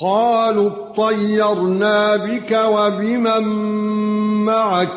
قالوا اطيرنا بك وبمن معك.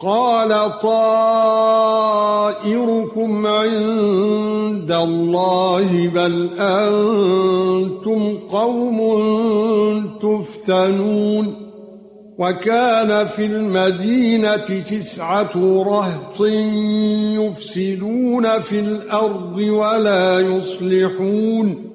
قال طائركم عند الله بل أنتم قوم تفتنون. وكان في المدينة تسعة رهط يفسدون في الأرض ولا يصلحون.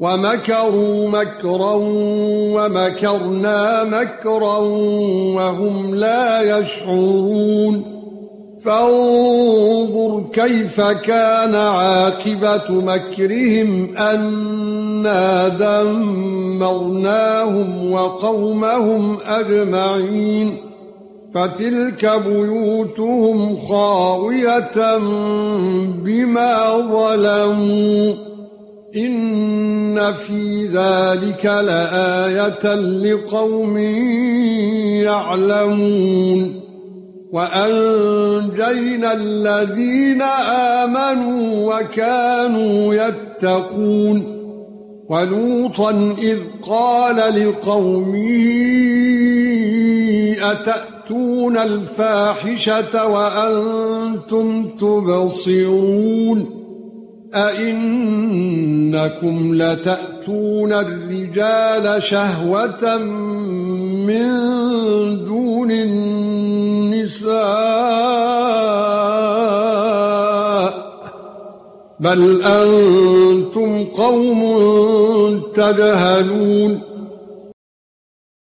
وَمَكَرُوا مَكْرًا وَمَكَرْنَا مَكْرًا وَهُمْ لَا يَشْعُرُونَ. فَانظُرْ كَيْفَ كَانَ عَاقِبَةُ مَكْرِهِمْ أَنَّا دَمَّرْنَاهُمْ وَقَوْمَهُمْ أَجْمَعِينَ. فَتِلْكَ بُيُوتُهُمْ خَاوِيَةً بِمَا ظَلَمُوا. ان في ذلك لآية لقوم يعلمون وأنجينا الذين آمنوا وكانوا يتقون ولوطا إذ قال لقومه أتأتون الفاحشة وأنتم تبصرون أئنكم لتأتون الرجال شهوة من دون النساء بل أنتم قوم تجهلون